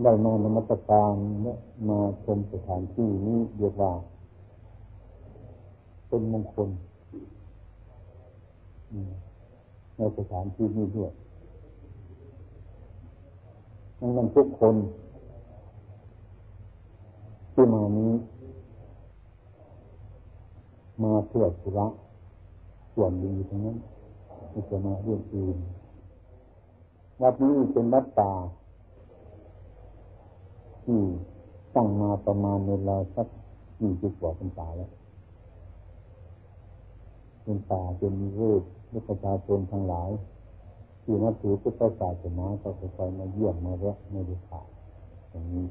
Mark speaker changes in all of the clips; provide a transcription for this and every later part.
Speaker 1: ได้มานมัสการและมาชมสถานที่นี้เรียกว่าเป็นมงคลในสถานที่นี้ด้วยดังนั้นทุกคนที่มานี้ มาเพื่อธุระส่วนดีทั้งนั้นไม่จะมาเรื่องอื่นวัดนี้เป็นวัดป่า ที่ตั้งมาประมาณเวลาสักยี่สิบกว่าเป็นป่าแล้วเป็นป่าเป็นมีเวทและประชาชนทั้งหลาย ที่นับถือพุทธศาสนาก็คอยมาเยี่ยมมาแวะมาดูข่าวอย่างนี้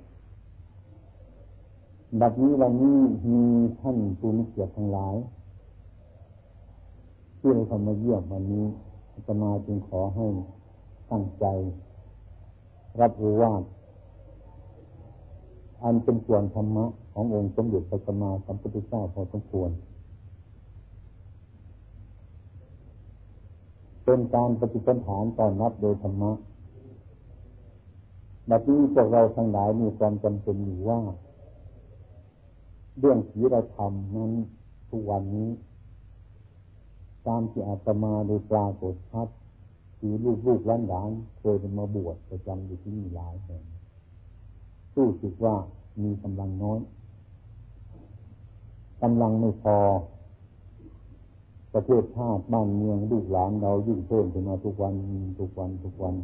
Speaker 1: บัดนี้วันนี้มีท่านผู้มีเกียรติทั้งหลายที่เราทำมาเยี่ยมวันนี้จะมาจึงขอให้ตั้งใจ รับรู้ว่า อันเป็นส่วนธรรมะขององค์สมเด็จพระสัมมาสัมพุทธเจ้าพอสมควร เป็นการปฏิปันฐานตอนนับโดยธรรมะแบบนี้พวกเราทั้งหลายมีความจำเป็นอยู่ว่า เรื่องศีลธรรมนั้นทุกวันนี้ ตามที่อาตมาโดยปรากฏชัดคือลูกลูกล้านหลานเคยเป็นมาบวชประจำอยู่ที่นี่หลายแห่งรู้สึกว่า มีกำลังน้อยกำลังไม่พอ ประเทศชาติบ้านเมืองลูกหลานเรายิ่งเพิ่มขึ้นมาทุกวันทุกวันทุกวัน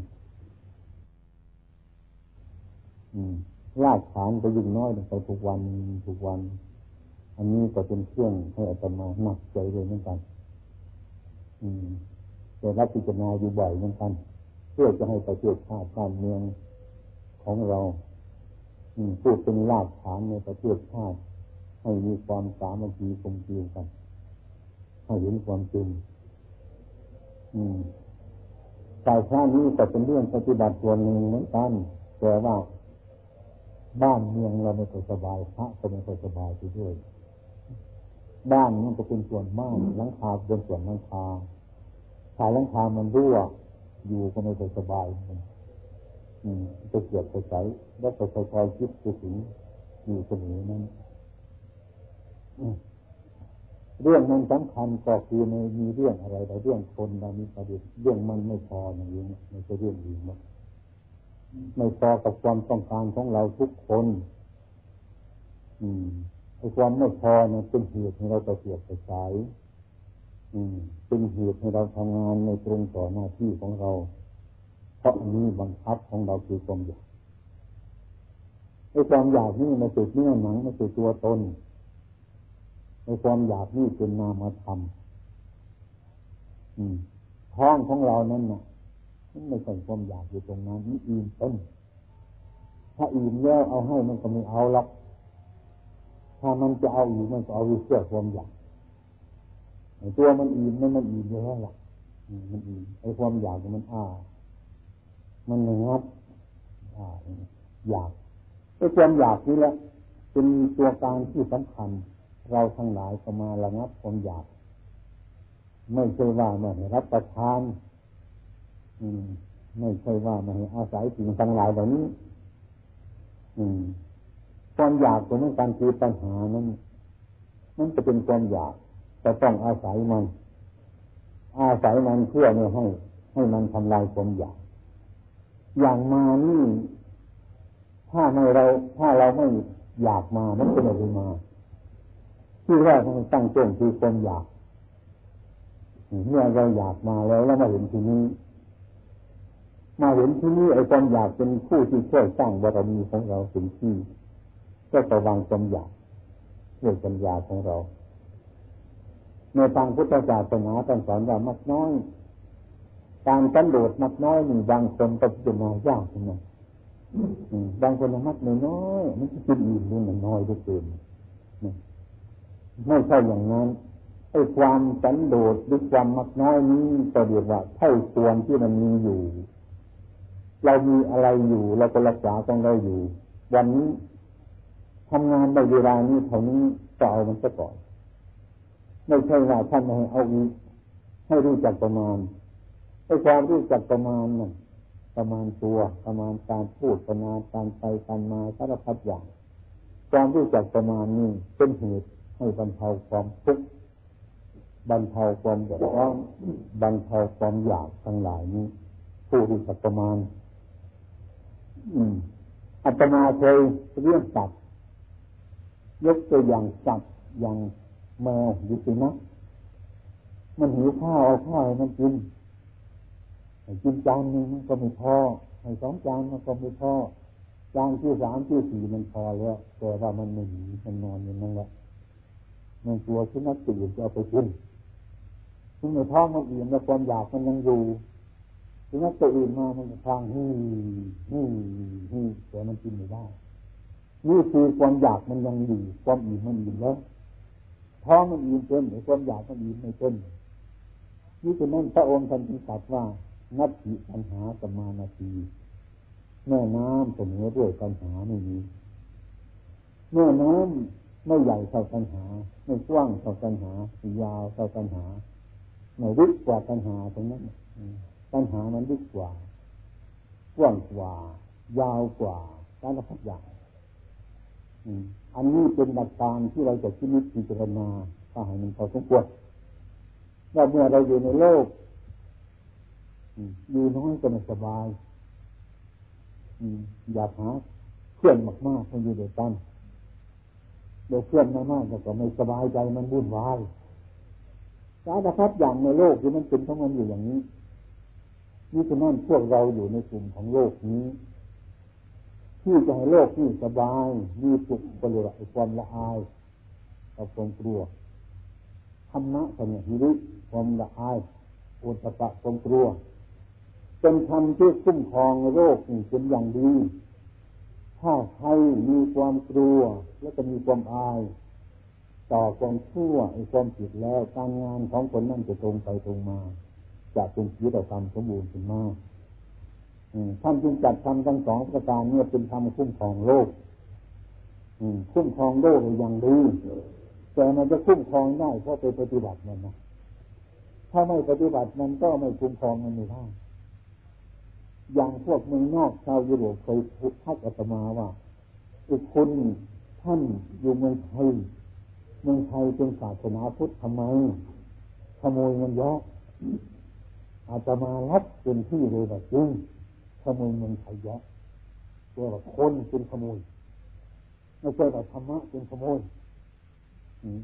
Speaker 1: รากฐานก็ยิ่งน้อยลงไปทุกวันทุกวัน อันนี้ก็เป็นเครื่องให้อาตมาหนักใจเลยเหมือนกันแต่รับพิจารณาอยู่บ่อยเหมือนกัน เพื่อจะให้ประเทศชาติบ้านเมืองของเรา พูดเป็นรากฐานในประเทศชาติให้มีความสามัคคีกลมเกลียวกันให้เห็นความจริงกายข้านี้ก็เป็นเรื่องปฏิบัติส่วนหนึ่งเหมือนกันแต่ว่าบ้านเมืองเราไม่ค่อยสบายพระก็ไม่ค่อยสบายไปด้วย บ้านมันก็เป็นส่วนมากหลังคาเป็นส่วนหลังคาถ้าหลังคามันรั่วอยู่ก็ไม่ค่อยสบายมัน จะเกียดไปใส่แล้วก็คอยคิดไปถึงอยู่เสมอนั้นเรื่องนั้นสำคัญก็คือในมีเรื่องอะไรแต่เรื่องคนเรามีประเด็นเรื่องมันไม่พออย่างนี้ไม่ใช่เรื่องอื่นหรอกไม่พอกับความต้องการของเราทุกคน อืมไอ้ความไม่พอเนี่ยเป็นเหตุให้เราไปเสียไปสาย อืม เป็นเหตุให้เราทำงานในตรงต่อหน้าที่ของเรา เพราะนี้บังคับของเราคือความอยากไอ้ความอยากนี่มันติดเนื้อหนังมันติดตัวตนไอ้ความอยากนี่เป็นนามธรรมท้องของเรานั่นน่ะมันไม่ใช่ความอยากอยู่ตรงนั้นนี่อิ่มต้นถ้าอิ่มแล้วเอาให้มันก็ไม่เอาหรอกถ้ามันจะเอาอีกมันก็เอาเสื้อความอยากตัวมันอิ่มมันมันอิ่มอยู่แล้วล่ะมันอิ่มไอ้ความอยากมันอ้า มันงับอยากไอ้ความอยากนี่แหละเป็นตัวการที่สำคัญ เราทั้งหลายก็มาระงับความอยาก ไม่ใช่ว่าไม่รับประทาน อืม ไม่ใช่ว่าไม่อาศัยสิ่งทั้งหลายเหล่านี้ อืม ความอยากตัวนั้นการคือปัญหานั้นมันจะเป็นความอยากแต่ต้องอาศัยมัน อาศัยมันเพื่อไม่ยให้ ให้มันทำลายความอยาก อย่างมานี่ ถ้าไม่เรา ถ้าเราไม่อยากมามันจะไม่ได้มาที่แรกมันตั้งต้นคือความอยากเมื่อเราอยากมาแล้วแล้วมาเห็นที่นี้ มาเห็นที่นี้ไอ้ความอยากเป็นผู้ที่ช่วยสร้างบารมีของเราถึงที่ก็ระวังความอยากด้วยปัญญาของเรา ในทางพุทธศาสนาท่านสอนว่ามักน้อย การสันโดษมักน้อยนี่บางคนก็จะนายากนะบางคนมักน้อยมันจะกินอิ่มนี่มันน้อยด้วยเกินไม่ใช่อย่างนั้นไอ้ความสันโดษหรือความมักน้อยนี้ก็เรียกว่าเท่าควรที่มันมีอยู่ เรามีอะไรอยู่เราก็รักษาต้องได้อยู่ วันนี้ทำงานในเวลานี้เท่านี้ก็เอามันซะก่อน ไม่ใช่ว่าท่านให้เอาอีกให้รู้จักประมาณ ไอ้ความรู้จักประมาณน่ะประมาณตัวประมาณการพูดประมาณการไปการมาสารพัดอย่าง ความรู้จักประมาณนี้เป็นเหตุให้บรรเทาความทุกข์บรรเทาความเดือดร้อนบรรเทาความอยากทั้งหลายนี้ ผู้รู้จักประมาณ อืมอาตมาเคยเรียกสัตว์ยกตัวอย่างสัตว์อย่างแมวอยู่สินะมันหิวข้าวเอาข้าวให้มันกิน กินจานหนึ่งมันก็ไม่พอให้สองจานมันก็ไม่พอจานที่สามที่สี่มันพอแล้วแต่ว่ามันไม่หนีมันนอนอยู่นั่นแหละมันกลัวสุนัขตื่นจะเอาไปกินซึ่งในท้องมันอิ่มแล้วความอยากมันยังอยู่สุนัขตัวอื่นมามันทางฮีฮีฮีแต่มันกินไม่ได้นี่คือความอยากมันยังอยู่ความอิ่มมันอิ่มแล้วท้องมันอิ่มเต็มแต่ความอยากมันอิ่มไม่เต็มนี่คือนั่นพระองค์ท่านจึงตรัสว่า นัตถิปัญหาสมานาทีแม่น้ำเสมอด้วยปัญหาไม่มีแม่น้ำไม่ใหญ่เท่าปัญหา ไม่กว้างเท่าปัญหายาวเท่าปัญหาไม่ลึกกว่าปัญหาตรงนั้นปัญหามันลึกกว่า กว้างกว่า ยาวกว่าการพัดอย่างอันนี้เป็นหลักการที่เราจะคิดนิพิจารณาถ้าให้มันพอสมควรว่าเมื่อเราอยู่ในโลก อยู่น้อยก็ไม่สบายอยากหาเพื่อนมากๆให้อยู่เดียวกันเดี๋ยเพื่อนมากๆก็ไม่สบายใจมันวุ่นวายสารพัดอย่างในโลกที่มันเป็นของมันอยู่อย่างนี้นี่คือนั่นพวกเราอยู่ในกลุ่มของโลกนี้ ที่จะให้โลกนี้สบายมีสุขบริสุทธิ์ความละอายกับความกลัวธรรมะสนิริความละอายอุตตะความกลัว เป็นธรรมที่คุ้มครองโรคเป็นอย่างดี ถ้าใครมีความกลัว และก็มีความอาย ต่อความชั่วไอ้ความผิดแล้วการงานของคนนั่นจะตรงไปตรงมาจะเป็นชีวิตธรรมสมบูรณ์ขึ้นมากท่านจึงจัดทำทั้งสองประการเนี่ยเป็นธรรมคุ้มครองโลกคุ้มครองโลกอย่างดีแต่มันจะคุ้มครองได้เพราะไปปฏิบัติมันนะถ้าไม่ปฏิบัติมันก็ไม่คุ้มครองมันไม่ได้ อย่างพวกเมืองนอกชาวยุโรปเคยพูดทักอาตมาว่าอีกคนท่านอยู่เมืองไทยเมืองไทยเป็นศาสนาพุทธทำไมขโมยเงินเยอะอาตมารับเป็นที่เลยแบบจริงขโมยเงินไทยเยอะเรียกว่าคนเป็นขโมยไม่ใช่แต่ธรรมะเป็นขโมย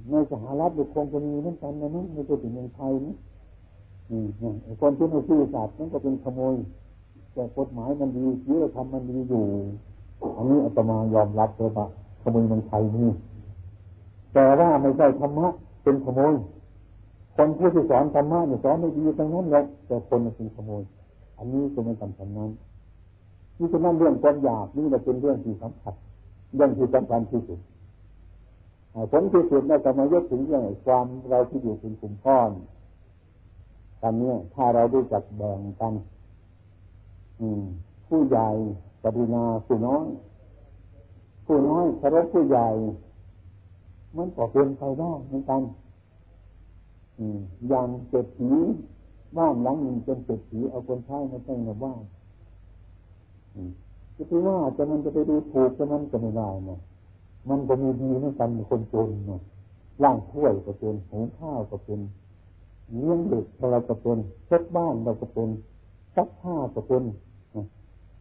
Speaker 1: ในสหรัฐบุคคลจะมีเหมือนกันนะนะไม่ใช่ถึงเมืองไทยนะคนที่ไม่ซื่อสัตย์นั่นก็เป็นขโมย แต่กฎหมายมันดีศีลธรรมมันดีอยู่อันนี้อาตมายอมรับเลยว่าขโมยมันใครนี่แต่ว่าไม่ใช่ธรรมะเป็นขโมยคนผู้ที่สอนธรรมะเนี่ยสอนไม่ดีทั้งนั้นเลยแต่คนมันเป็นขโมย อันนี้ก็ไม่สำคัญนั้นนี่คือนั่นเรื่องความอยากนี่แหละเป็นเรื่องที่สำคัญเรื่องที่สำคัญที่สุดผลที่สุดเราจะมายกถึงเรื่องความเราที่อยู่เป็นกลุ่มก้อนตอนนี้ถ้าเราดูจักแบ่งกัน ผู้ใหญ่ปรินาผู้น้อยผู้น้อยเคารพผู้ใหญ่ มันก็เป็นไปได้เหมือนกันอย่างเศรษฐีบ้านหลังหนึ่งเป็นเศรษฐีเอาคนใช้มาตั้งในบ้านจะไปว่าจะมันจะไปดูถูกจะมันก็ไม่ได้นะมันก็มีดีเหมือนกันคนจนนะล่างถ้วยก็เป็นหุงข้าวก็เป็นเลี้ยงเด็กเราก็เป็นเช็ดบ้านเราก็เป็นซักผ้าก็เป็น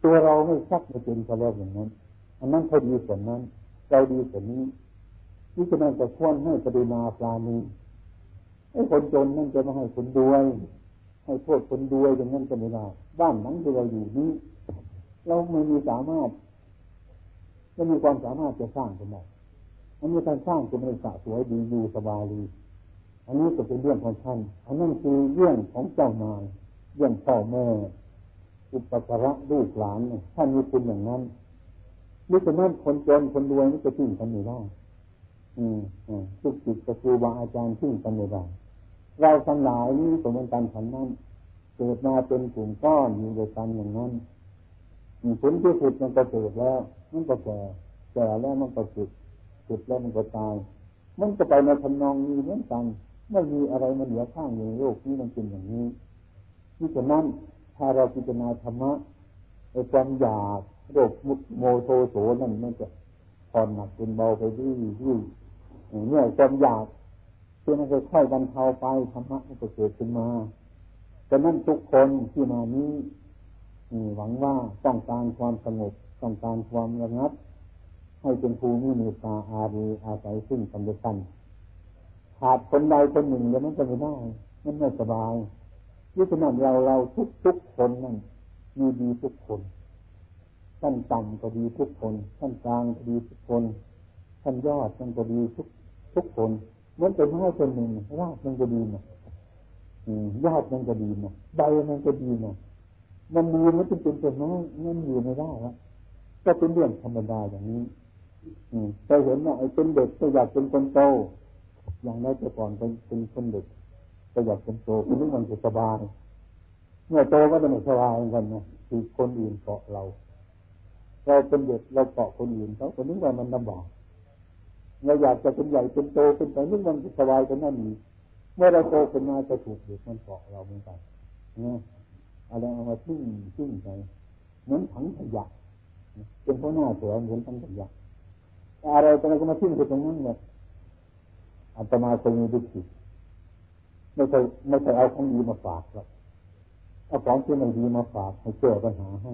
Speaker 1: ตัวเราไม่ซักไม่เป็นก็แล้วอย่างนั้น อันนั้นเขาดีส่วนนั้นเราดีส่วนนี้นี่จะนั่นจะควรให้ปฏิมาปลาณีไอ้คนจนนั่นจะมาให้คนรวย ให้โทษคนรวยอย่างนั้นก็ไม่ได้บ้านนั้นที่เราอยู่นี้เราไม่มีสามารถจะมีความสามารถจะสร้างขึ้นได้อันนี้การสร้างจะไม่สะสวยดีอยู่สบายดีอันนี้ก็เป็นเรื่องของท่านอันนั้นคือเรื่องของเจ้านายเรื่องพ่อแม่ อุปการะลูกหลานท่านมีคุณอย่างนั้นนี่ฉะนั้นคนจนคนรวยนี่จะทิ้งกันไม่ได้อืมอืมทุกจิตกครูบาอาจารย์ทิ้งกันไม่ได้เราทั้งหลายนี่เป็นการฉันนั้นเกิดมาเป็นกลุ่มก้อนอยู่ด้วยกันอย่างนั้นผลที่สุดมันก็เกิดแล้ว มันก็แก่แก่แล้วมันก็สุดสุดแล้วมันก็ตาย มันก็ไปในทำนองนี้เหมือนกันไม่มีอะไรมันเหลือข้างในโลกนี้มันเป็นอย่างนี้ที่ฉะนั้น ถ้าเราพิจารณาธรรมะไอ้ความอยากโรคมุโมโทโสนั่นมันจะผ่อนหนักเป็นเบาไปดี่ที่เนี่ยความอยากเพื่อมันค่อยๆบรรเทาไปธรรมะมันจะเกิดขึ้นมาแต่นั่นทุกคนที่มานี้หวังว่าต้องการความสงบต้องการความระงับ ให้เป็นภูมิมีตาอารีอาศัยซึ่งกันและกันขาดคนใดคนหนึ่งแล้วมันจะไม่ได้ มันไม่สบาย ยิ่งขนเราเราทุกทุกคนนั่นมีดีทุกคนท่านต่ำก็ดีทุกคนท่านกลางก็ดีทุกคนท่านยอดมันก็ดีทุกทุกคนเหมือนเป็นไม้คนหนึ่งรากมันก็ดีนะยอดมันก็ดีนะใบมันก็ดีนะมันดีมันจะเป็นต้นไม้มันอยู่ไม่ได้ล้วก็เป็นเรื่องธรรมดาอย่างนี้ อืมไปเห็นว่าไอ้เป็นเด็กก็อยากเป็นคนโตอย่างน้อยแต่ก่อนเป็นเป็นคนเด็ก ก็อยากเป็นโตคือนึกมันจะสบายเมื่อโตก็จะไม่สบายเหมือนกันนะคือคนอื่นเกาะเรา เราเป็นเด็กเราเกาะคนอื่นเขาคนนึกว่ามันลำบากเราอยากจะเป็นใหญ่เป็นโตเป็นไปนึกมันจะสบายกันนั่นนี่เมื่อเราโตขึ้นมาจะถูกเด็กมันเกาะเราเหมือนกันเนี่ยอะไรเอามาทิ้งทิ้งไปเหมือนถังขยะเป็นเพวกหน้าเสือเหมือนถังขยะอะไรตอนนั้นก็มาทิ้งไปตรงนั้นเลยอัตมาเคยมีดุจ ไม่ใช่ไม่ใช่เอาของดีมาฝากหรอกเอาของที่ไม่ดีมาฝากให้แก้ปัญหาให้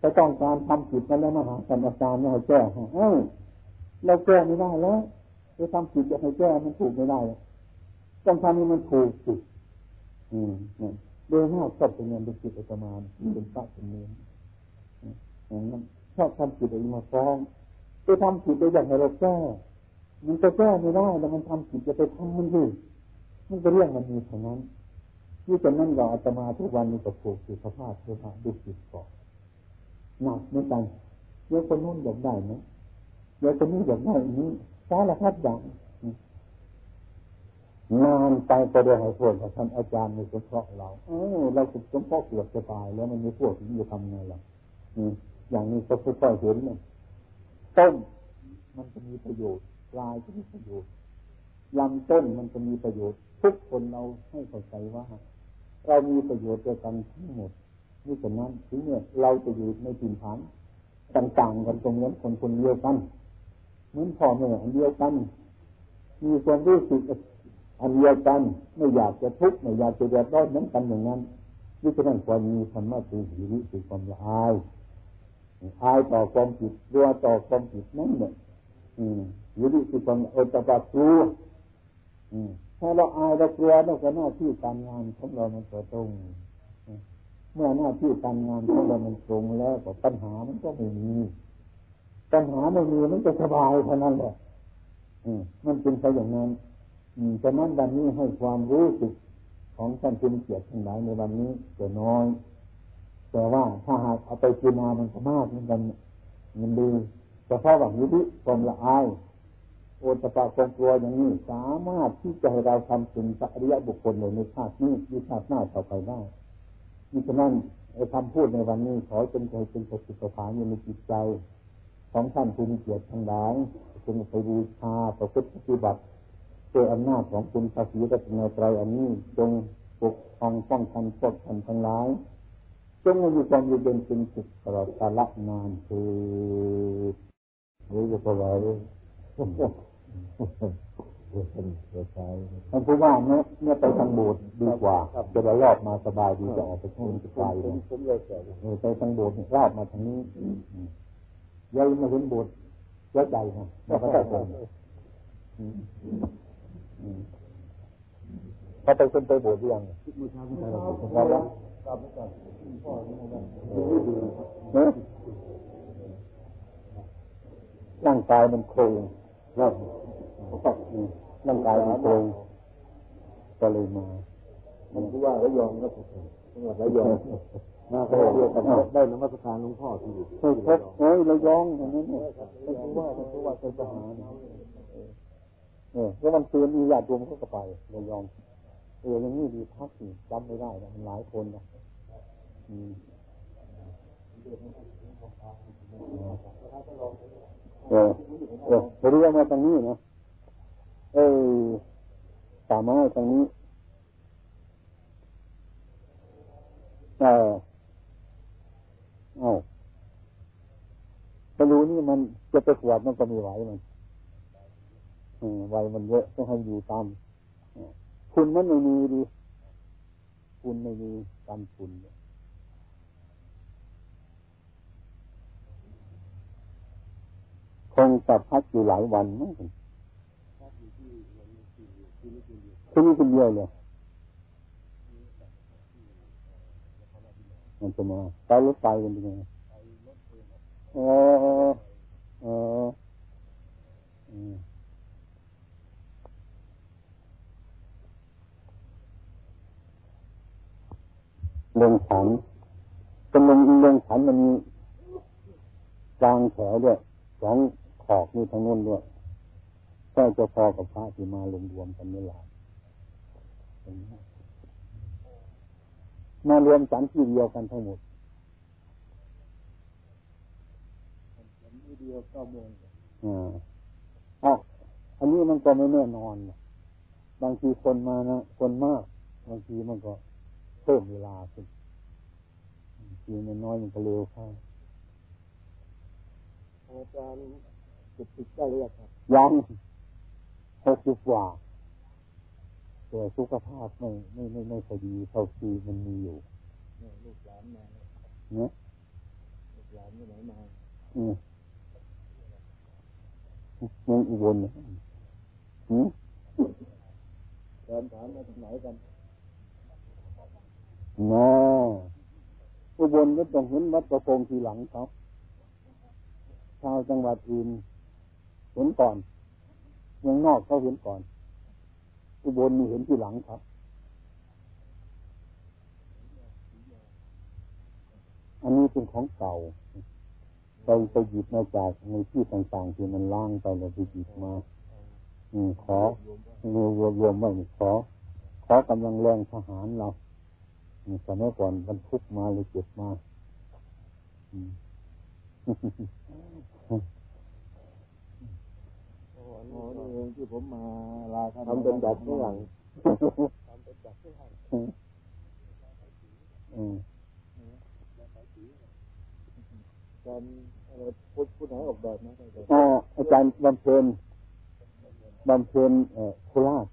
Speaker 1: ถ้าต้องการทำผิดนั้นแล้วมาหาอาจารย์ให้แก้ให้เออเราแก้ไม่ได้แล้วจะทำผิดจะให้แก้มันถูกไม่ได้ต้องทำให้มันถูกสิอืมเนี่ยโดยมากชอบเป็นเงินเป็นจิตประมาณเป็นพระเป็นเนื้ออย่างนั้นชอบทำผิดอะไรมาฟ้องจะทำผิดไปอย่างไรเราแก้มันจะแก้ไม่ได้แล้วมันทำผิดจะไปทำมันดิ มันก็เรื่องมันมีเท่านั้นที่จะนั่นเราอาตมาทุกวันนี้ก็ผูกสิสภาพเสื้อดูจิตก่อนหนักไม่กันเยอะคนนู้นอยากได้ไหมเยอะคนนี้อยากได้นี้สารพัดอย่างนานไปก็ได้ให้พวกท่านอาจารย์ในสงเคราะห์เราเออเราสุดสงเคราะเกือบจะตายแล้วมันมีพวกที่จะทำไงล่ะอย่างนี้ก็ค่อยๆเห็นเนี่ยต้นมันจะมีประโยชน์ปลายจะมีประโยชน์ลำต้นมันจะมีประโยชน์ ทุกคนเราให้เข้าใจว่า เรามีประโยชน์เดียวกันทั้งหมดนี่ฉะนั้นถึงเนี่ยเราจะอยู่ในถิ่นฐานต่างๆกันตรงนี้คนคนเดียวกันเหมือนพ่อแม่อันเดียวกัน มีความรู้สึกอันเดียวกันไม่อยากจะทุกข์ไม่อยากจะเดือดร้อนเหมือนกันอย่างนั้นนี่ฉะนั้นความมีธรรมะคือหิริคือความละอายอายต่อความผิดรัวต่อความผิดนั่นเนี่ยหิริคือความอดตะบักลัว ถ้าเราอายเรากลัวเราก็หน้าที่การงานของเรามันตรงเมื่อหน้าที่การงานของเรามันตรงแล้วก็ปัญหามันก็ไม่มีปัญหาไม่มีมันจะสบายเท่านั้นแหละมันเป็นไปอย่างนั้นฉะนั้นวันนี้ให้ความรู้สึกของท่านคุณเกียรติทั้งหลายในวันนี้จะน้อย แต่ว่าถ้าหากเอาไปกินามันก็มากเหมือนกันมันดีแต่เพราะว่ายุติความละอาย โอตปะความกลัวอย่างนี้ สามารถที่จะให้เราทำเป็นสัริยบุคคลในชาตินี้ในชาติหน้าต่อไปได้นี่ฉะนั้นไอ้คำพูดในวันนี้ขอจนเคยเป็นสติปัฏฐานอยู่ในจิตใจ ของท่านคุณเกียรติทั้งหลายจงไปบูชาประพฤติปฏิบัติด้วยอำนาจของคุณพระศรีรัตนตรัยอันนี้จงปกป้องป้องกันพวกท่านทั้งหลายจงมีความอยู่เย็นเป็นสุขตลอดกาลนานคือหรือจะพอไหว ท่านผู้ว่าเนี่ยเนี่ยไปทางโบสถ์ดีกว่าจะได้รอบมาสบายดีจะออกไปทุ่งไกลเลยไปทางโบสถ์รอบมาทางนี้ยัยมาเห็นโบสถ์เยอะใจนะเราก็ได้ถ้าไปคนไปโบสถ์ยังครับร่างกายมันโครง ร่างกายมันโครงก็เลยมามันคือว่าระยองก็ถูกจังหวัดระยองมาเขาเรียกกันได้นมัสการหลวงพ่อที่อยู่ใช่ครับเอ้ยระยองอย่างนี้เนี่ยเป็นผู้ว่าเป็นผู้ว่าเป็นทหารเนี่ยแล้วมันเตือนมีญาติโยมเขาก็ไประยองเออยังนี่ดีพักสิจำไม่ได้นะมันหลายคนนะอืมเออเออพอดีมาตรงนี้นะ เออสามารถตรงนี้เออถ้ารู้นี่มันจะไปขวดมันก็ม่ไหวมันไหวมันเยอะต้องให้อยู่ตามคุณมันไม่มีดีคุณไม่มีการคุณคงจะพักอยู่หลายวันมั้ง ที่นี่คนเดียวเลยมันจะมาไปรถไฟกันยังไงเออเออลงฉันเป็นลงลงฉันมันมีกลางแถวด้วยสองขอบนี่ทั้งนู้นด้วย ใช่จะพอกับพระที่มาลงรวมกันนี่แหละมารวมฉันที่เดียวกันทั้งหมดเดียวก็มงอ่าอ๋ออันนี้มันก็ไม่แน่นอนบางทีคนมานะคนมาก บางทีมันก็เพิ่มเวลาขึ้นทีมันน้อยมันก็เร็วเข้าอาจารย์จุดติดได้เรียกครับยัง หกสิบกว่าแต่สุขภาพไม่ไม่ไม่ไม่พอดีเท่าที่มันมีอยู่ลูกหลานมาเนี่ยลูกหลานที่ไหนมาอืมยังอุบลอืมถามถามมาจากไหนกันนะอุบลก็ต้องเห็นวัดประพงทีหลังเขาชาวจังหวัดอื่นเห็นก่อน เมืองนอกเขาเห็นก่อน อุบลมีเห็นที่หลังครับ อันนี้เป็นของเก่าไปไปหยิบมาจากในที่ต่างๆที่มันล่างไปเราไปหยิบมา อืมขอรวมรวมไม่ขอ ขอกำลังแรงทหารเราสมัยก่อนบรรทุกมาเลยเก็บมาอ๋ อนี่เองที่ผมมาลาทำเป็นแบบข้างหลังทำเป็นแบบข้างหลังอืมอาจารย์พูดพูดไหนออกแบบนะอาจารย์บำเพ็ญบำเพ็ญเอ่อโคราช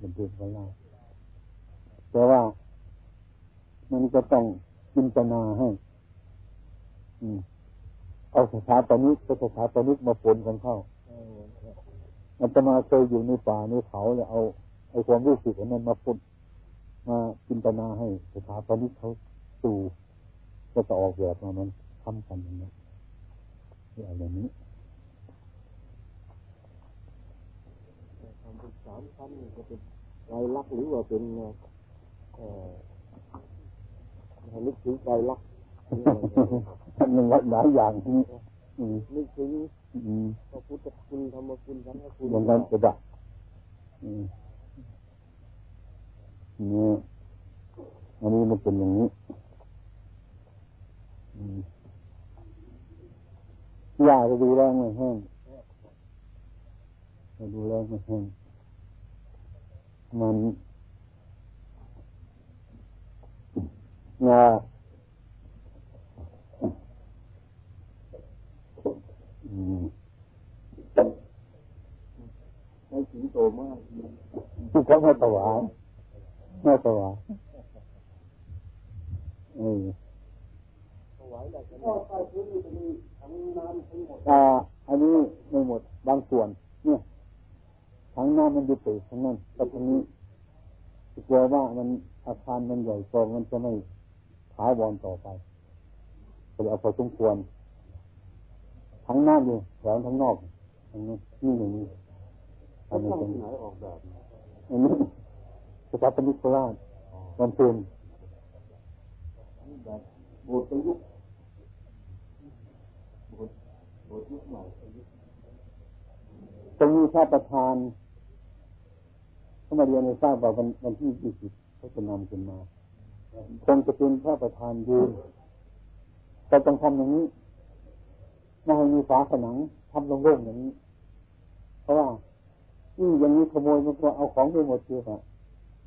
Speaker 1: บำเพ็ญโคราชแต่ว่ามันจะต้องจินตนาให้ เอาสถาปนิกกับสถาปนิกมาปนกันเข้ามันจะมาเคยอยู่ในป่าในเขาเนี่ยเอาไอ้ความรู้สึกนั้นมาปนมาจินตนาให้สถาปนิกเขาสู่ก็จะออกแบบมามันทำกันอย่างนี้อย่างนี้ทำเป็นสามชั้นก็เป็นลายลักษณ์หรือว่าเป็นเอ่อนึกถึงใจรัก ท่านยังหลายอย่างที่นึกถึงพระพุทธคุณธรรมคุณสังฆคุณอย่างนั้นจะได้นี่อันนี้มันเป็นอย่างนี้ยาจะดูแลไม่แห้งจะดูแลไม่แห้งมันงา ให้สิงโตมากเขาไม่ถวายไม่ถวายเออถวายแต่ก็ไปพื้นจะมีทั้งน้ำทั้งหมดอ่าอันนี้ไม่หมดบางส่วน เนี่ยทั้งน้ำมันยู่ติทั้งนั้นแต่ตรงนี้กลัวว่ามันอาคารมันใหญ่โตมันจะไม่ถาวรต่อไปก็เลยเอาพอสมควร ทั้งน้ำอยู่แถวทั้งนอกทั้งนี้นี่อย่างนี้อันนี้เป็นไหนออกแบบอันนี้สถาปนิกโคราชมันเป็นแบบโบสถ์ประยุกต์โบสถ์โบสถ์ยุคใหม่ตรงนี้พระประธานเขามาเรียนในทราบว่าวันวันที่ยี่สิบเขาจะนำขึ้นมาคงจะเป็นพระประธานยืนแต่ต้องทำอย่างนี้ ไม่ให้มีฝาผนังทำโล่งอย่างนี้ เพราะว่านี่อย่างนี้ขโมยมันก็เอาของไปหมดเลยค่ะ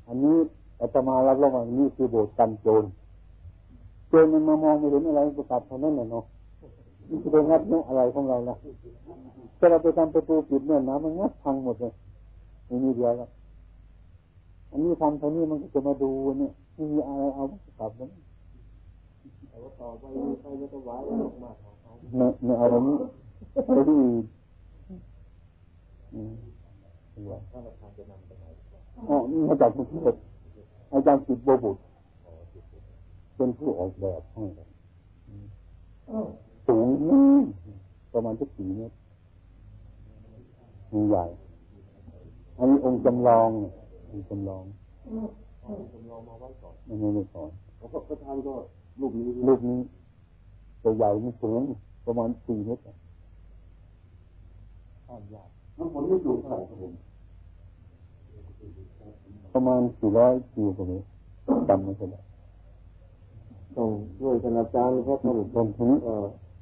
Speaker 1: อันนี้อาตมารับรองว่านี่คือโบสถ์กันโจรเจนมันมามองไม่เห็นอะไรประกาศเท่านั้นแหละเนาะนี่จะไปงัดเนี่ยอะไรของเราล่ะถ้าเราไปทำประตูปิดเนี่ยน้ำมันงัดพังหมดเลยไม่มีเดียวแล้วอันนี้ทำเท่านี้มันก็จะมาดูเนี่ยมีอะไรเอากลับนั้นแต่อไปไปจะถวายออก มาเนี่ยเนี่ยเอาแบบนี้ไปดีอืมท่านอาจารย์จะนำไปไหนอ๋อมาจากกรุงเทพอาจารย์จิตโบบุตรเป็นผู้ออกแบบให้สูงประมาณสักสี่เมตรใหญ่อันนี้องค์จำลององค์จำลองจำลองมาไว้ก่อนไม่ไม่ก่อนเขาก็ทำก็รูปนี้รูปนี้ตัวใหญ่นี่สูง ประมาณสี่เมตรข้ามยากน้ำฝนไม่สูงเท่าไหร่ครับผมประมาณสี่ร้อยกิโลกรัมจำไม่ได้ต้องช่วยกันอาจารย์เพราะต้องเดินทั้ง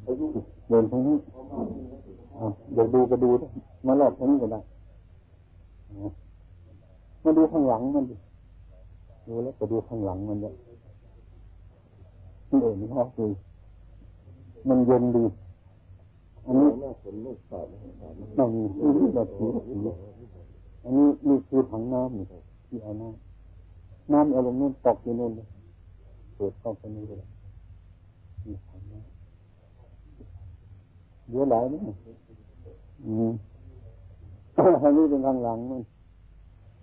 Speaker 1: อายุเดินทั้งนี้เดี๋ยวดูก็ดูมารอบทั้งนี้ก็ได้มาดูข้างหลังมันดิดูแล้วก็ดูข้างหลังมันเนี่ยเด่นเขาคือ มันเย็นดี อันนี้น่าสนไม่สาบนั่งนี่แบบนี้อันนี้นี่คือถังน้ำนี่ที่เอาน้ำน้ำเอาลงนู่นตกอยู่นู่นเลยเปิดเข้าไปนี่เลยมีถังน้ำเยอะหลายนี่อืมอันนี้เป็นทางหลังมัน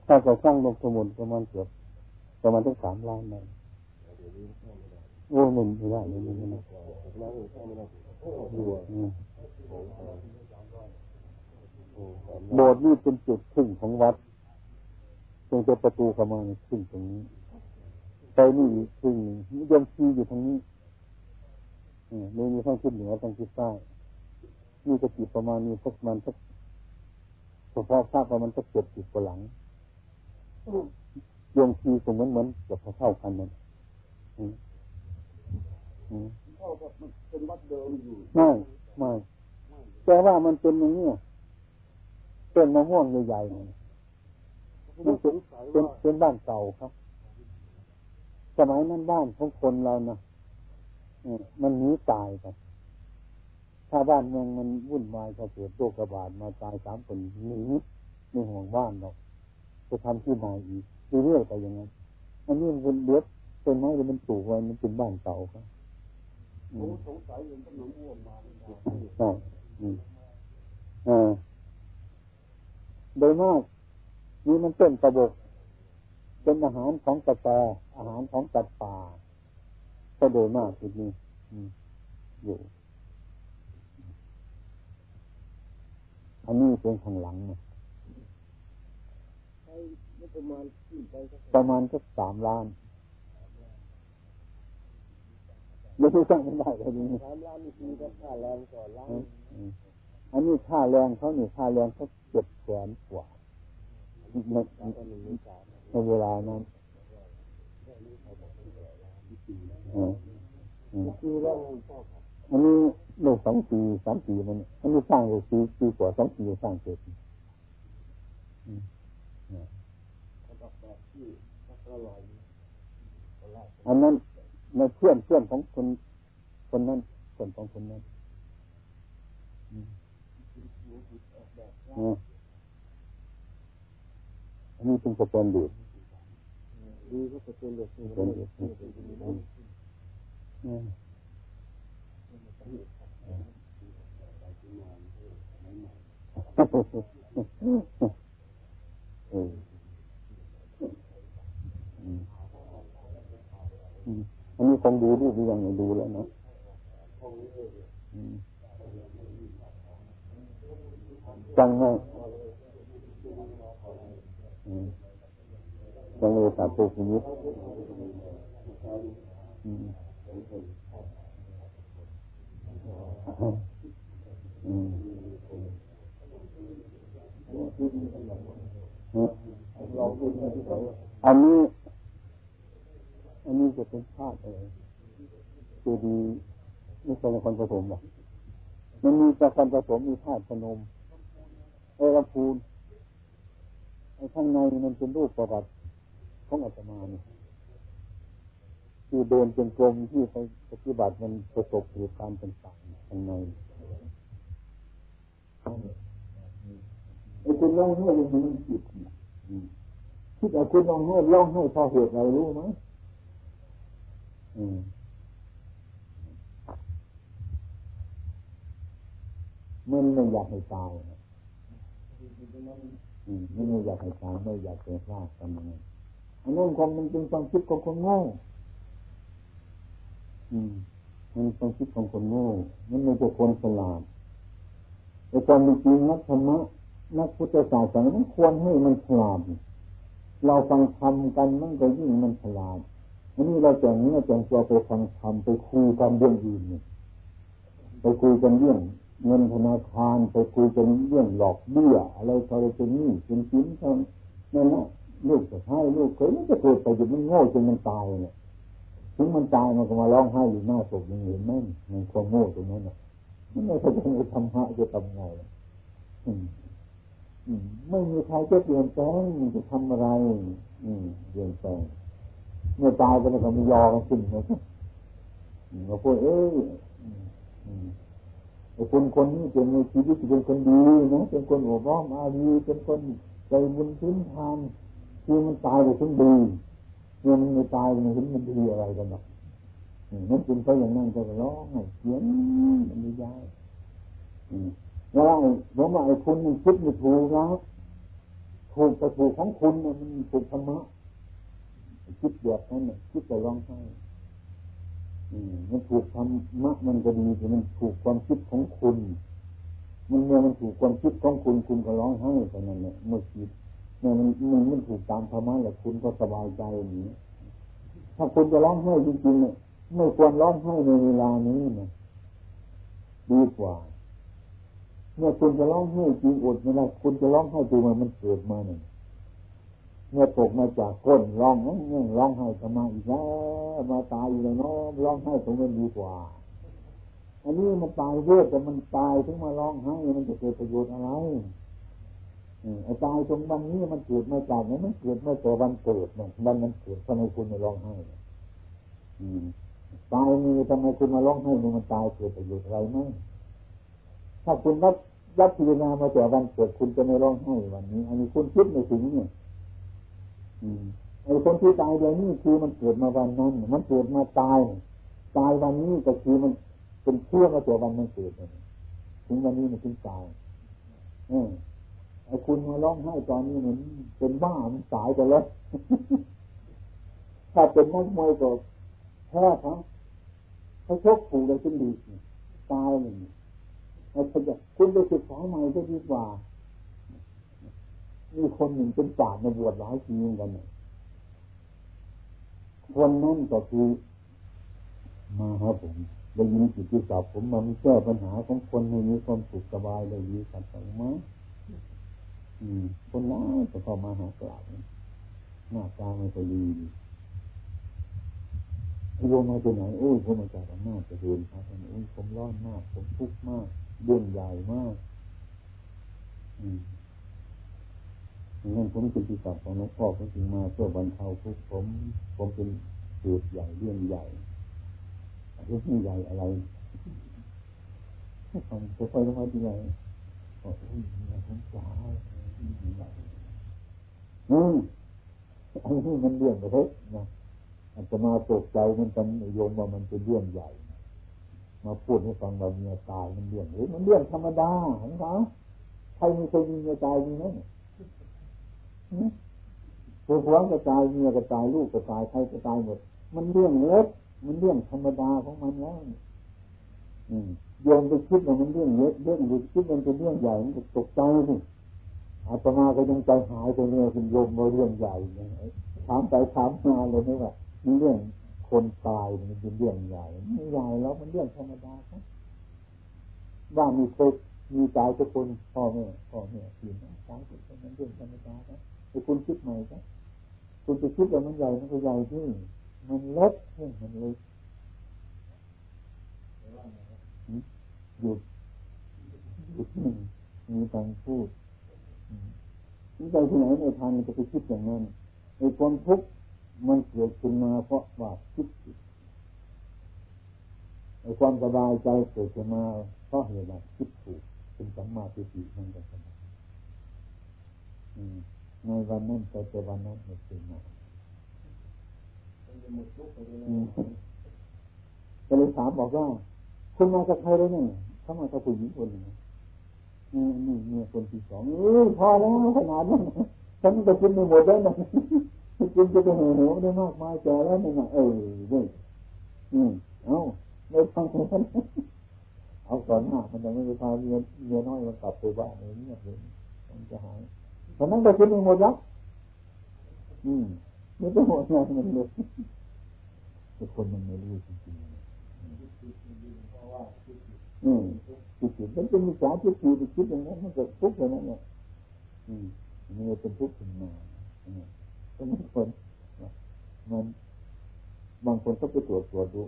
Speaker 1: ถ้าจะสร้างลงสมุนประมาณเกือบประมาณตั้งสามล้านเลย โอ้มันไม่ได้เลยมันไม่โบสถ์นี่เป็นจุดขึ้นของวัดตรงจะประตูเข้ามาขึ้นตรงนี้ไปนี่ขึ้นยังชีอยู่ทางนี้นี่มีทั้งขึ้นเหนือทั้งขึ้นใต้นี่จะกี่ประมาณนี้สักมันสักเฉพาะทราบว่ามันจะเจ็ดสิบกว่าหลังยงชีตรงนั้นเหมือนกับเท่ากันนั่น เท่ากับมันเป็นวัดเดิมอยู่ ไม่ไม่แต่ว่ามันเป็นอย่างนี้เป็นมะม่วงใหญ่ๆมันเป็นเป็นเป็นบ้านเก่าครับ สมัยนั้นบ้านของคนเรานะมันหนีตายกันถ้าบ้านเมืองมันวุ่นวายเกิดโรคระบาดมาตายสามคนหนีไม่ห่วงบ้านหรอกจะทำที่นาอีกเรื่อยๆไปอย่างนั้นอันนี้มันเลือดเป็นไม้หรือมันปลูกไว้มันเป็นบ้านเก่าครับ สงสัยเห็นต้นมะม่วงมาใช่อ่าโดยมากนี่มันเป็นกระบอกเป็นอาหารของกระแตอาหารของจัดป่าก็โดยมากจุดนี้อยู่ อันนี้เป็นข้างหลังนะประมาณสักสามล้าน ไม่ใช่สร้างไม่ได้เลยนี่สามล้านนี่คือค่าแรงก่อนล้านอันนี้ค่าแรงเขานี่ค่าแรงเขาเจ็ดแสนกว่าในในเวลานั้นอันนี้โลกสองปีสามปีมันอันนี้สร้างเลยปีปีกว่าสองปีสร้างเสร็จอันนั้น ในเพื่อนเพื่อนของคนคนนั้นคนของคนนั้นอันนี้เป็นสแตนเดือดดีก็สแตนเดือดสแตนดือดเอันนี้คงดูรูปยังไม่ดูแล้วนะจังไงจังเลยตัดตัวชีวิตอันนี้ อันนี้จะเป็นชาติอะไรเจดีไม่ใช่นครปฐมหรอกมันมีนครปฐมมีธาตุพนมเอรพูนไอ้ข้างในมันเป็นรูปประวัติของอาตมาเนี่ยเจที่เดินเป็นกลมที่ไปปฏิบัติมันประสบเหตุการณ์ต่างๆข้างในไอ้คุณร้องไห้ยังมันจิตคิดเอาคุณร้องไห้ร้องไห้พอเหตุอะไรรู้ไหม มันไม่อยากให้ตายมันไม่อยากให้ตายไม่อยากเป็นพลาดทำไงอันนั้นความมันเป็นความคิดของคนโง่มันความคิดของคนโง่มันไม่ใช่คนฉลาดแต่ความจริงนักธรรมะนักพุทธศาสนามันควรให้มันฉลาด เราฟังธรรมกันมันก็ยิ่งมันฉลาด อันนี้เราแต่งเนื้อแต่งตัวไปฟังธรรมไปคุยกันเรื่องอื่นเนี่ยไปคุยกันเรื่องเงินธนาคารไปคุยกันเรื่องหลอกเบี้ยอะไรอะไรเป็นนี่เป็นชิ้นทำนั่นแหละลูกจะให้ลูกเคยมันจะเกิดไปจนมันโง่จนมันตายเนี่ยถึงมันตายมันก็มาร้องไห้อยู่หน้าศพยังเห็นไหมมันความโง่ตรงนั้นน่ะมันไม่ใช่จะทำฮะจะทำไงไม่มีใครจะเปลี่ยนแปลงจะทำอะไร อืมเปลี่ยนแปลง เมื่อตายไปแล้วก็มียอกันขึ้นนะเราพูดเอ้ยไอ้คนคนนี้เป็นในชีวิตเป็นคนดีนะเป็นคนหัวร้อมอารีเป็นคนใจบุญพื้นทานคือมันตายไปถึงดีเมื่อมันไม่ตายมันถึงมันดีอะไรกันหรอกนั่นเป็นเพราะอย่างนั้นจะร้องไห้เสียงมันไม่ย้ายแล้วไอ้ผมว่าไอ้คุณมันคิดไม่ถูกนะถูกแต่ถูกของคุณมันถูกธรรมะ คิดแบบนั้นเนี่ยคิดแต่ร้องไห้มันถูกธรรมะมันก็ดีแต่มันถูกความคิดของคุณ มันเมื่อมันถูกความคิดของคุณคุณก็ร้องไห้แต่นั้นเนี่ยเมื่อคิดเนี่ยมันมันมันถูกตามธรรมะแหละคุณก็สบายใจอย่างนี้ถ้าคุณจะร้องไห้จริงๆเนี่ยไม่ควรร้องไห้ในเวลานี้นะดีกว่า เมื่อคุณจะร้องไห้จริงอดไม่ได้คุณจะร้องไห้จริงมันเกิดมาเนี่ย เมื่อตกมาจากก้นร้องร้องไห้ทำไมอีกแล้วมาตายอีกแล้วเนาะร้องไห้ตรงนั้นดีกว่า อันนี้มันตายเรื่อแต่มันตายถึงมาร้องไห้มันจะเกิดประโยชน์อะไรไอ้ตายตรงวันนี้มันเกิดมาจากไหนมันเกิดมาแต่วันเกิดเนี่ยวันมันเกิดทำไมคุณมาร้องไห้ตายมีทำไมคุณมาร้องไห้มันตายเกิดประโยชน์อะไรไหมถ้าคุณรับรับพิจารณามาแต่วันเกิดคุณจะไม่ร้องไห้วันนี้ อันนี้คุณคิดในสิ่งนี้ ไอ้คนที่ตายเดี๋ยวนี้คือมันเกิดมาวันนั้น มันเกิดมาตาย ตายวันนี้ก็คือมันเป็นเชื่อมาแต่วันมันเกิดถึงวันนี้มันถึงตายไอ้คุณมาร้องไห้ตอนนี้เหมือนเป็นบ้ามันสายไปแล้วถ้าเป็นนักมวยก็แพ้ครับเขาชกผูกเลยขึ้นดีตายเลยไอ้คนจะคุณไปศึกษาใหม่ก็ดีกว่า มีคนหนึ่งเป็นจ่าในบวชหลายปีเหมือนกันคนนั้นก็คือมาครับผมได้ยินจิตที่สอบผมมาแก้ปัญหาของคนให้มีความสุขสบายเลยยีสัตว์สองมาคนน้อยก็เข้ามาหากล่าวหน้าตาไม่ค่อยดีโยมมาจากไหนโอ้ยผมมาจากอำนาจจะเห็นครับโอ้ยผมร้อนมาก ผมทุกข์มากเรื่องใหญ่มาก อืม งั้นผมเป็นที่สับของหลวงพ่อเขาจึงมาเพื่อบรรเทาทุกข์ผมผมเป็นเหตุใหญ่เรื่องใหญ่เรื่องใหญ่อะไรฟังจะไปทำไมที่ไหนบอกอุ้ยผมจ้าอืมอันนี้มันเรื่องกระทบนะอาจจะมาตกใจมันเป็นโยมว่ามันเป็นเรื่องใหญ่ มาพูดให้ฟังว่าเมียตายมันเรื่องหรือมันเรื่องธรรมดาของเขาใครไม่เคยมีเมียตายมีไหม ผัวผัวก็ตายเมียก็ตายลูกก็ตายใครก็ตายหมด มันเรื่องเล็กมันเรื่องธรรมดาของมันแล้วโยมไปคิดว่ามันเรื่องเล็กเรื่องหรือคิดมันเป็นเรื่องใหญ่มันตกใจสิอาตมาก็ยังใจหายไปเนี่ยคุณโยมว่าเรื่องใหญ่ถามไปถามมาเลยนี่ว่ามันเรื่องคนตายมันเป็นเรื่องใหญ่ไม่ใหญ่แล้วมันเรื่องธรรมดาครับว่ามีเคยมีตายทุกคนพ่อแม่พ่อแม่พี่น้องตายทุกคนมันเรื่องธรรมดาครับ แต่คุณคิดใหม่ครับคุณจะคิดว่ามันใหญ่มันก็ใหญ่ที่มันเล็กเพ่มันเล็กหยุดมีตังพูดนี่ใจที่ไหนในทางมันจะไปคิดอย่างนั้นไอ้ความทุกข์มันเกิดขึ้นมาเพราะว่าคิดไอ้ความสบายใจเกิดขึ้นมาเพราะเหตุอะไรคิดถูกเป็นสัมมาทิฏฐินั่นก็สบาย ในวันนั้นไปแต่วันนั้นไม่เป็นมาก็เลยถามบอกว่าคุณมาจากใครเลยเนี่ยเขามาจากผู้หญิงคนนึงนี่นี่เมียคนที่สองเอ้ยพอแล้วขนาดนั้นฉันจะกินไม่หมดแล้วนะกินจะไปหัวหัวได้มากมายแก่แล้วนี่นะเออนี่อืมเอาไม่ฟังกันเอาก่อนหน้ามันยังไม่ไปพาเมียเมียน้อยมันกลับไปบ้านเลยเนี่ยเลยมันจะหาย ตอนนั้นไปกินไม่หมดแล้วอืมไม่ต้องหมดงานมันเลยแต่คนมันไม่รู้จริงๆอืมจิตจิตมันเป็นมิจฉาทิฏฐิไปคิดอย่างนั้นมันจะทุกข์อย่างนั้นเนี่ยอืมมันเป็นทุกข์ขึ้นมาก็บางคนมันบางคนก็ไปตรวจตรวจดู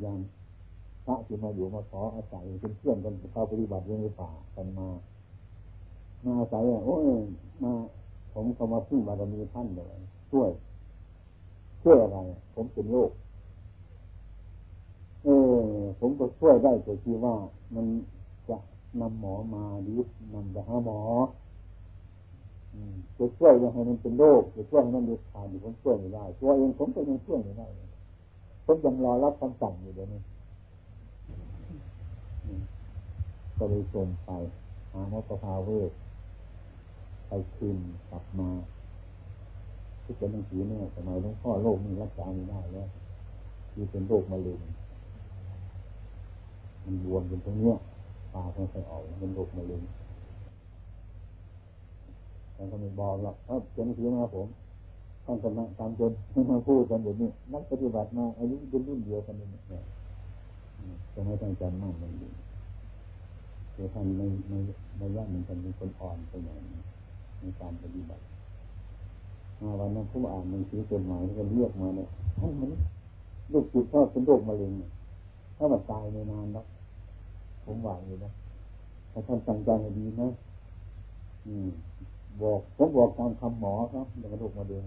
Speaker 1: อย่างพระที่มาอยู่มาขออาศัยเป็นเพื่อนกันเข้าปฏิบัติเรื่องในป่ากันมา มาอาศัยอ่โอ้ยมาผมก็มาพึ่งบารมีท่านเลยช่วยช่วยอะไร ผมเป็นโรคเออ ผมก็ช่วยได้แต่ที่ว่ามันจะนำหมอมาหรือนำไปหาหมอจะช่วยยังให้มันเป็นโรคจะช่วยให้มันหยุดขาดผมช่วยไม่ได้ตัวเองผมก็ยังช่วยไม่ได้ผมยังรอรับคำสั่งอยู่เดี๋ยวนี้ก็เลยส่งไปหาหมอประภาเวท ไปคืนกลับมาที่เป็นหนังสือเนี่ยสมัยหลวงพ่อโรคนี้รักษาไม่ได้แล้วคือเป็นโรคมะเร็งมันรวมเป็นตรงเนี้ยปากไม่ค่อออกเป็นโรคมะเร็งแต่ก็ไม่บอกหรอกเพราเขียนหนังสือมาผมท่านกำลัตามจนมาพูดกันแบบนี้นักปฏิบัติมาอายุเป็นรุ่นเดียวกันเนี่ยจะไม่ต้องจำมากมันดีแต่ท่านในในระยะมันเป็นคนอ่อนไปหน่อย ในการปฏิบัติมาวันนั้นผมอ่านหนังสือจดหมายที่เขาเรียกมาเนี่ยให้มันลูกจิตชอบเป็นโรคมะเร็งถ้ามันตายในนานแล้วผมหวังอยู่นะถ้าท่านสั่งใจให้ดีนะอืมบอกผมบอกตามคำหมอครับเดี๋ยวกระดูกมาเดือน